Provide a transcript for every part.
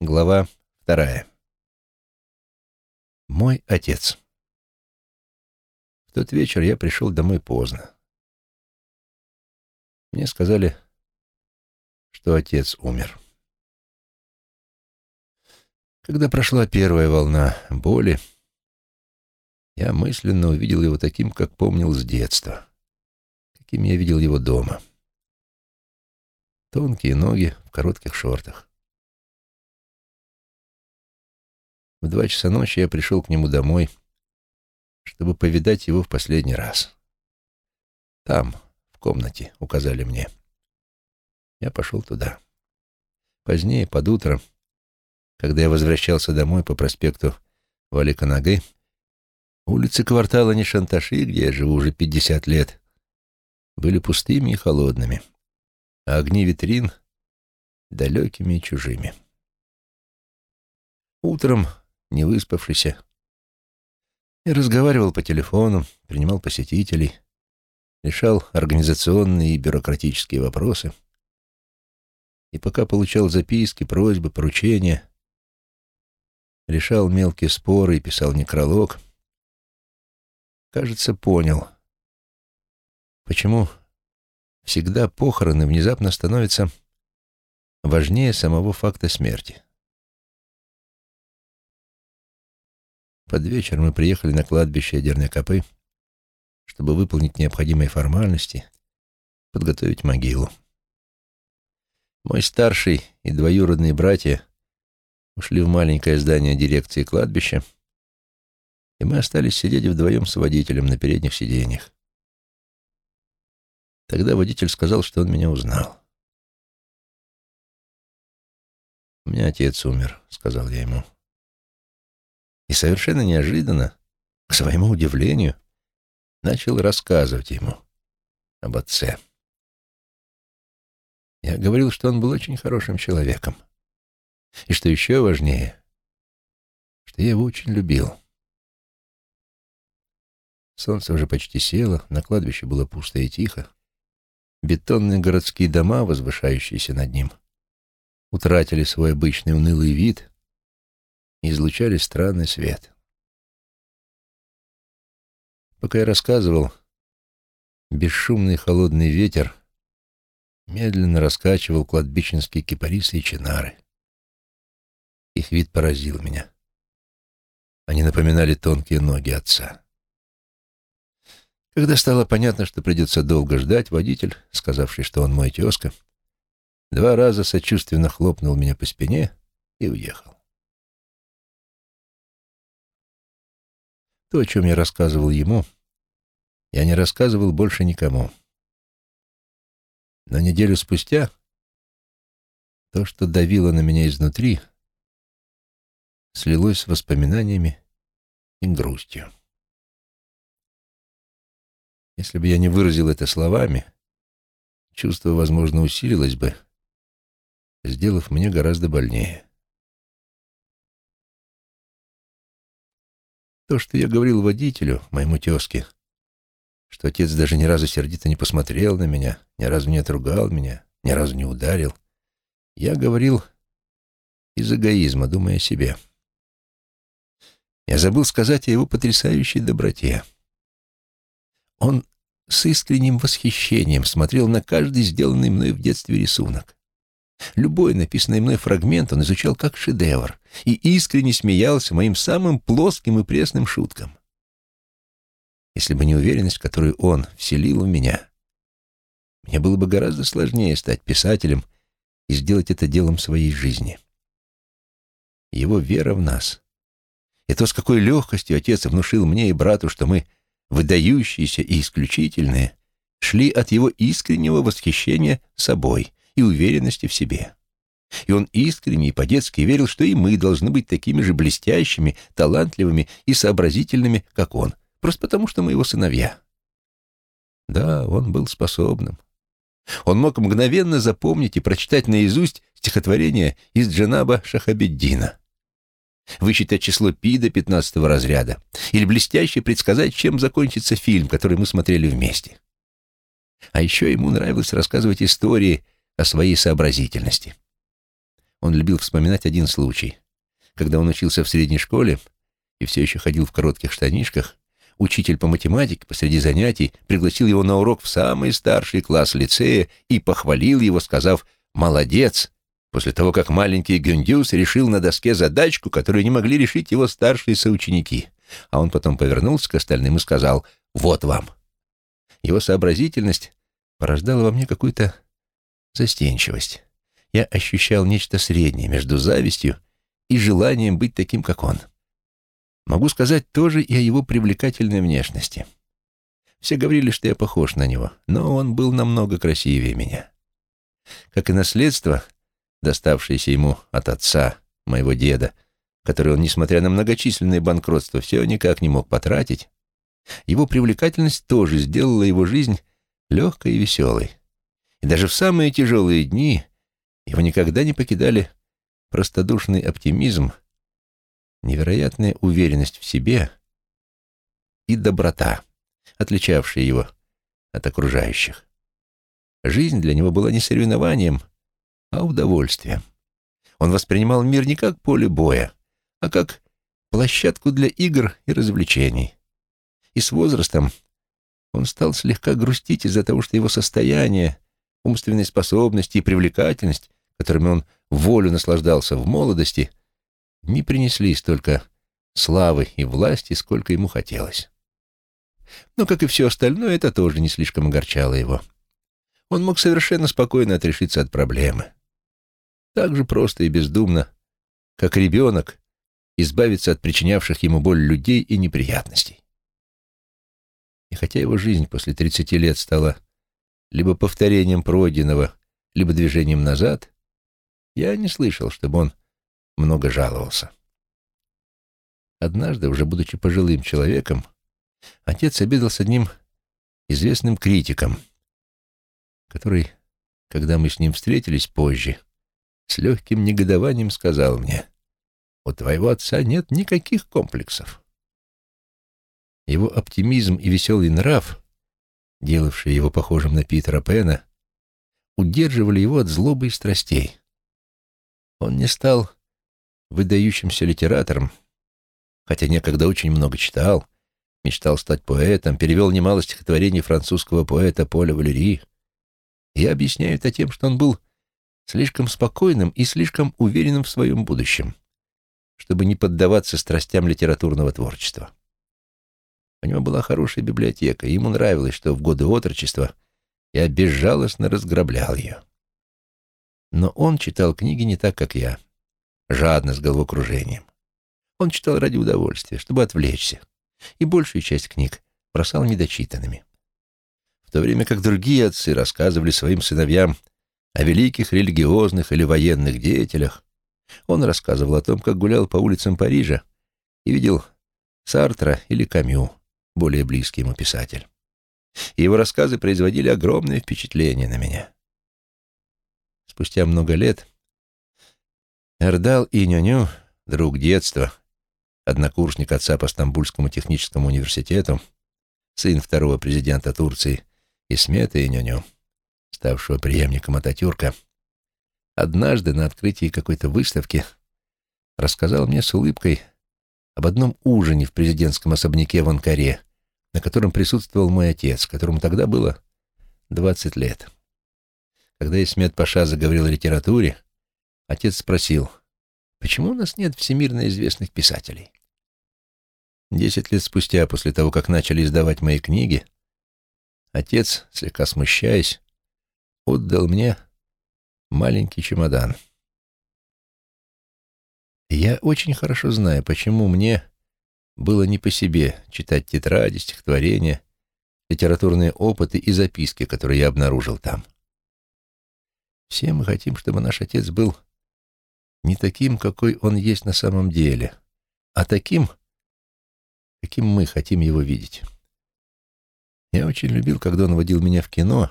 Глава вторая. Мой отец. В тот вечер я пришел домой поздно. Мне сказали, что отец умер. Когда прошла первая волна боли, я мысленно увидел его таким, как помнил с детства, каким я видел его дома. Тонкие ноги в коротких шортах. В два часа ночи я пришел к нему домой, чтобы повидать его в последний раз. Там, в комнате, указали мне. Я пошел туда. Позднее, под утро, когда я возвращался домой по проспекту Валиканагы, улицы квартала Нишанташи, где я живу уже пятьдесят лет, были пустыми и холодными, а огни витрин — далекими и чужими. Утром не выспавшийся. И разговаривал по телефону, принимал посетителей, решал организационные и бюрократические вопросы. И пока получал записки, просьбы, поручения, решал мелкие споры и писал некролог, кажется, понял, почему всегда похороны внезапно становятся важнее самого факта смерти. Под вечер мы приехали на кладбище Дернекопы, чтобы выполнить необходимые формальности, подготовить могилу. Мой старший и двоюродные братья ушли в маленькое здание дирекции кладбища, и мы остались сидеть вдвоем с водителем на передних сиденьях. Тогда водитель сказал, что он меня узнал. «У меня отец умер», — сказал я ему и совершенно неожиданно, к своему удивлению, начал рассказывать ему об отце. Я говорил, что он был очень хорошим человеком, и что еще важнее, что я его очень любил. Солнце уже почти село, на кладбище было пусто и тихо. Бетонные городские дома, возвышающиеся над ним, утратили свой обычный унылый вид излучали странный свет. Пока я рассказывал, бесшумный холодный ветер медленно раскачивал кладбищенские кипарисы и чинары. Их вид поразил меня. Они напоминали тонкие ноги отца. Когда стало понятно, что придется долго ждать, водитель, сказавший, что он мой тезка, два раза сочувственно хлопнул меня по спине и уехал. То, о чем я рассказывал ему, я не рассказывал больше никому. Но неделю спустя то, что давило на меня изнутри, слилось с воспоминаниями и грустью. Если бы я не выразил это словами, чувство, возможно, усилилось бы, сделав мне гораздо больнее. То, что я говорил водителю, моему тезке, что отец даже ни разу сердито не посмотрел на меня, ни разу не отругал меня, ни разу не ударил, я говорил из эгоизма, думая о себе. Я забыл сказать о его потрясающей доброте. Он с искренним восхищением смотрел на каждый сделанный мной в детстве рисунок. Любой написанный мной фрагмент он изучал как шедевр и искренне смеялся моим самым плоским и пресным шуткам. Если бы не уверенность, которую он вселил в меня, мне было бы гораздо сложнее стать писателем и сделать это делом своей жизни. Его вера в нас и то, с какой легкостью отец внушил мне и брату, что мы выдающиеся и исключительные, шли от его искреннего восхищения собой и уверенности в себе. И он искренне и по-детски верил, что и мы должны быть такими же блестящими, талантливыми и сообразительными, как он, просто потому, что мы его сыновья. Да, он был способным. Он мог мгновенно запомнить и прочитать наизусть стихотворение из Джанаба Шахабеддина, высчитать число пи до пятнадцатого разряда или блестяще предсказать, чем закончится фильм, который мы смотрели вместе. А еще ему нравилось рассказывать истории о своей сообразительности. Он любил вспоминать один случай. Когда он учился в средней школе и все еще ходил в коротких штанишках, учитель по математике посреди занятий пригласил его на урок в самый старший класс лицея и похвалил его, сказав «молодец», после того, как маленький Гюндюс решил на доске задачку, которую не могли решить его старшие соученики. А он потом повернулся к остальным и сказал «вот вам». Его сообразительность порождала во мне какую-то застенчивость. Я ощущал нечто среднее между завистью и желанием быть таким, как он. Могу сказать тоже и о его привлекательной внешности. Все говорили, что я похож на него, но он был намного красивее меня. Как и наследство, доставшееся ему от отца, моего деда, который он, несмотря на многочисленные банкротства, все никак не мог потратить, его привлекательность тоже сделала его жизнь легкой и веселой. И даже в самые тяжелые дни его никогда не покидали простодушный оптимизм, невероятная уверенность в себе и доброта, отличавшие его от окружающих. Жизнь для него была не соревнованием, а удовольствием. Он воспринимал мир не как поле боя, а как площадку для игр и развлечений. И с возрастом он стал слегка грустить из-за того, что его состояние, умственные способности и привлекательность, которыми он волю наслаждался в молодости, не принесли столько славы и власти, сколько ему хотелось. Но, как и все остальное, это тоже не слишком огорчало его. Он мог совершенно спокойно отрешиться от проблемы. Так же просто и бездумно, как ребенок, избавиться от причинявших ему боль людей и неприятностей. И хотя его жизнь после 30 лет стала либо повторением пройденного, либо движением назад, я не слышал, чтобы он много жаловался. Однажды, уже будучи пожилым человеком, отец обедал с одним известным критиком, который, когда мы с ним встретились позже, с легким негодованием сказал мне, «У твоего отца нет никаких комплексов». Его оптимизм и веселый нрав, делавшие его похожим на Питера Пэна, удерживали его от злобы и страстей. Он не стал выдающимся литератором, хотя некогда очень много читал, мечтал стать поэтом, перевел немало стихотворений французского поэта Поля Валерии. Я объясняю это тем, что он был слишком спокойным и слишком уверенным в своем будущем, чтобы не поддаваться страстям литературного творчества. У него была хорошая библиотека, и ему нравилось, что в годы отрочества я безжалостно разграблял ее. Но он читал книги не так, как я, жадно, с головокружением. Он читал ради удовольствия, чтобы отвлечься, и большую часть книг бросал недочитанными. В то время как другие отцы рассказывали своим сыновьям о великих религиозных или военных деятелях, он рассказывал о том, как гулял по улицам Парижа и видел Сартра или Камю, более близкий ему писатель. И его рассказы производили огромное впечатление на меня. Спустя много лет Эрдал и Нюню, друг детства, однокурсник отца по Стамбульскому техническому университету, сын второго президента Турции Исмета и Нюню, ставшего преемником Ататюрка, однажды на открытии какой-то выставки рассказал мне с улыбкой об одном ужине в президентском особняке в Анкаре, на котором присутствовал мой отец, которому тогда было 20 лет. Когда Исмет Паша заговорил о литературе, отец спросил, почему у нас нет всемирно известных писателей? Десять лет спустя, после того, как начали издавать мои книги, отец, слегка смущаясь, отдал мне маленький чемодан. я очень хорошо знаю, почему мне было не по себе читать тетради, стихотворения, литературные опыты и записки, которые я обнаружил там. Все мы хотим, чтобы наш отец был не таким, какой он есть на самом деле, а таким, каким мы хотим его видеть. Я очень любил, когда он водил меня в кино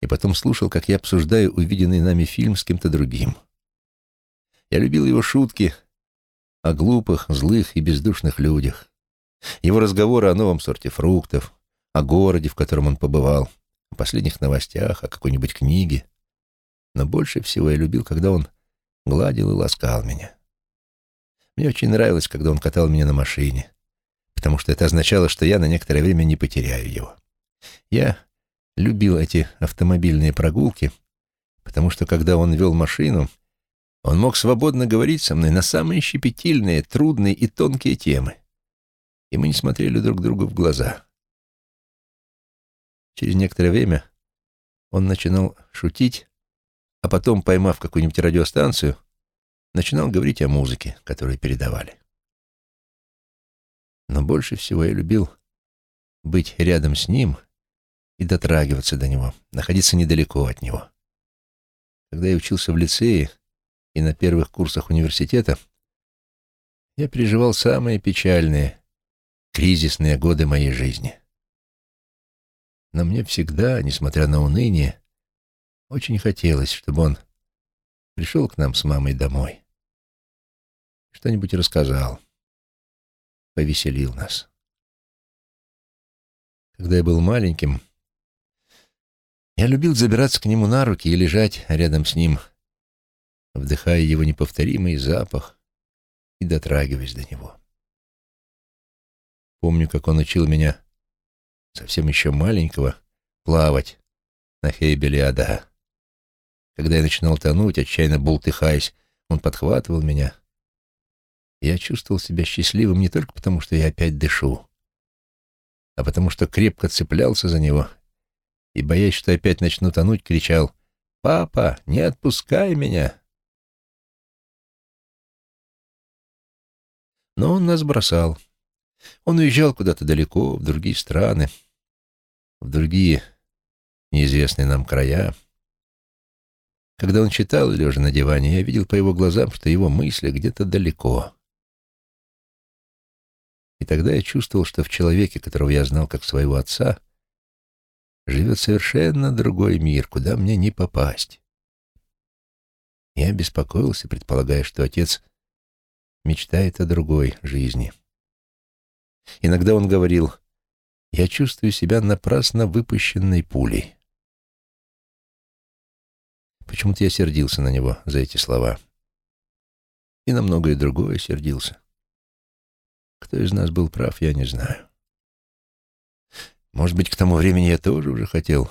и потом слушал, как я обсуждаю увиденный нами фильм с кем-то другим. Я любил его шутки о глупых, злых и бездушных людях, его разговоры о новом сорте фруктов, о городе, в котором он побывал, о последних новостях, о какой-нибудь книге. Но больше всего я любил, когда он гладил и ласкал меня. Мне очень нравилось, когда он катал меня на машине, потому что это означало, что я на некоторое время не потеряю его. Я любил эти автомобильные прогулки, потому что когда он вел машину, он мог свободно говорить со мной на самые щепетильные, трудные и тонкие темы. И мы не смотрели друг другу в глаза. Через некоторое время он начинал шутить, а потом, поймав какую-нибудь радиостанцию, начинал говорить о музыке, которую передавали. Но больше всего я любил быть рядом с ним и дотрагиваться до него, находиться недалеко от него. Когда я учился в лицее и на первых курсах университета, я переживал самые печальные, кризисные годы моей жизни. Но мне всегда, несмотря на уныние, очень хотелось, чтобы он пришел к нам с мамой домой, что-нибудь рассказал, повеселил нас. Когда я был маленьким, я любил забираться к нему на руки и лежать рядом с ним, вдыхая его неповторимый запах и дотрагиваясь до него. Помню, как он учил меня, совсем еще маленького, плавать на Хейбеле Ада. Когда я начинал тонуть, отчаянно бултыхаясь, он подхватывал меня. Я чувствовал себя счастливым не только потому, что я опять дышу, а потому что крепко цеплялся за него и, боясь, что опять начну тонуть, кричал «Папа, не отпускай меня!» Но он нас бросал. Он уезжал куда-то далеко, в другие страны, в другие неизвестные нам края. Когда он читал, лежа на диване, я видел по его глазам, что его мысли где-то далеко. И тогда я чувствовал, что в человеке, которого я знал как своего отца, живет совершенно другой мир, куда мне не попасть. Я беспокоился, предполагая, что отец мечтает о другой жизни. Иногда он говорил, «Я чувствую себя напрасно выпущенной пулей». Почему-то я сердился на него за эти слова. И на многое другое сердился. Кто из нас был прав, я не знаю. Может быть, к тому времени я тоже уже хотел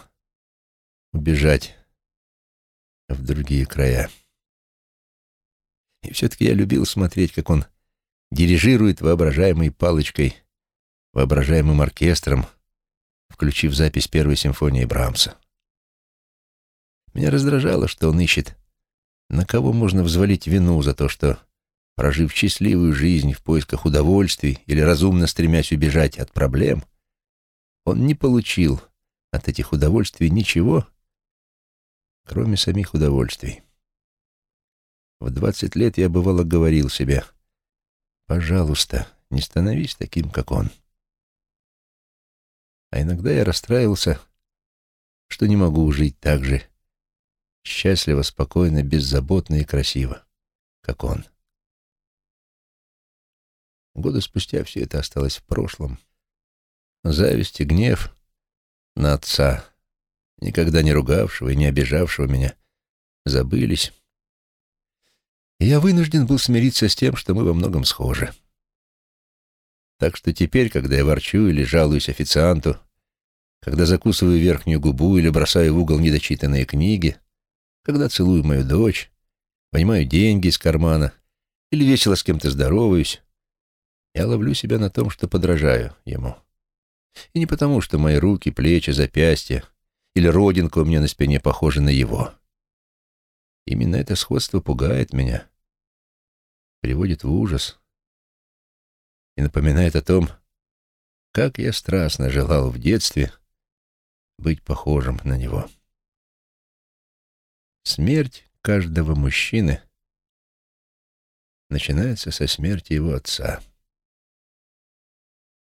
убежать в другие края. И все-таки я любил смотреть, как он дирижирует воображаемой палочкой воображаемым оркестром, включив запись первой симфонии Брамса. Меня раздражало, что он ищет, на кого можно взвалить вину за то, что, прожив счастливую жизнь в поисках удовольствий или разумно стремясь убежать от проблем, он не получил от этих удовольствий ничего, кроме самих удовольствий. В двадцать лет я, бывало, говорил себе, «Пожалуйста, не становись таким, как он». А иногда я расстраивался, что не могу жить так же счастливо, спокойно, беззаботно и красиво, как он. Годы спустя все это осталось в прошлом. Зависть и гнев на отца, никогда не ругавшего и не обижавшего меня, забылись. И я вынужден был смириться с тем, что мы во многом схожи. Так что теперь, когда я ворчу или жалуюсь официанту, когда закусываю верхнюю губу или бросаю в угол недочитанные книги, когда целую мою дочь, вынимаю деньги из кармана или весело с кем-то здороваюсь, я ловлю себя на том, что подражаю ему. И не потому, что мои руки, плечи, запястья или родинка у меня на спине похожи на его. Именно это сходство пугает меня, приводит в ужас и напоминает о том, как я страстно желал в детстве быть похожим на него. Смерть каждого мужчины начинается со смерти его отца.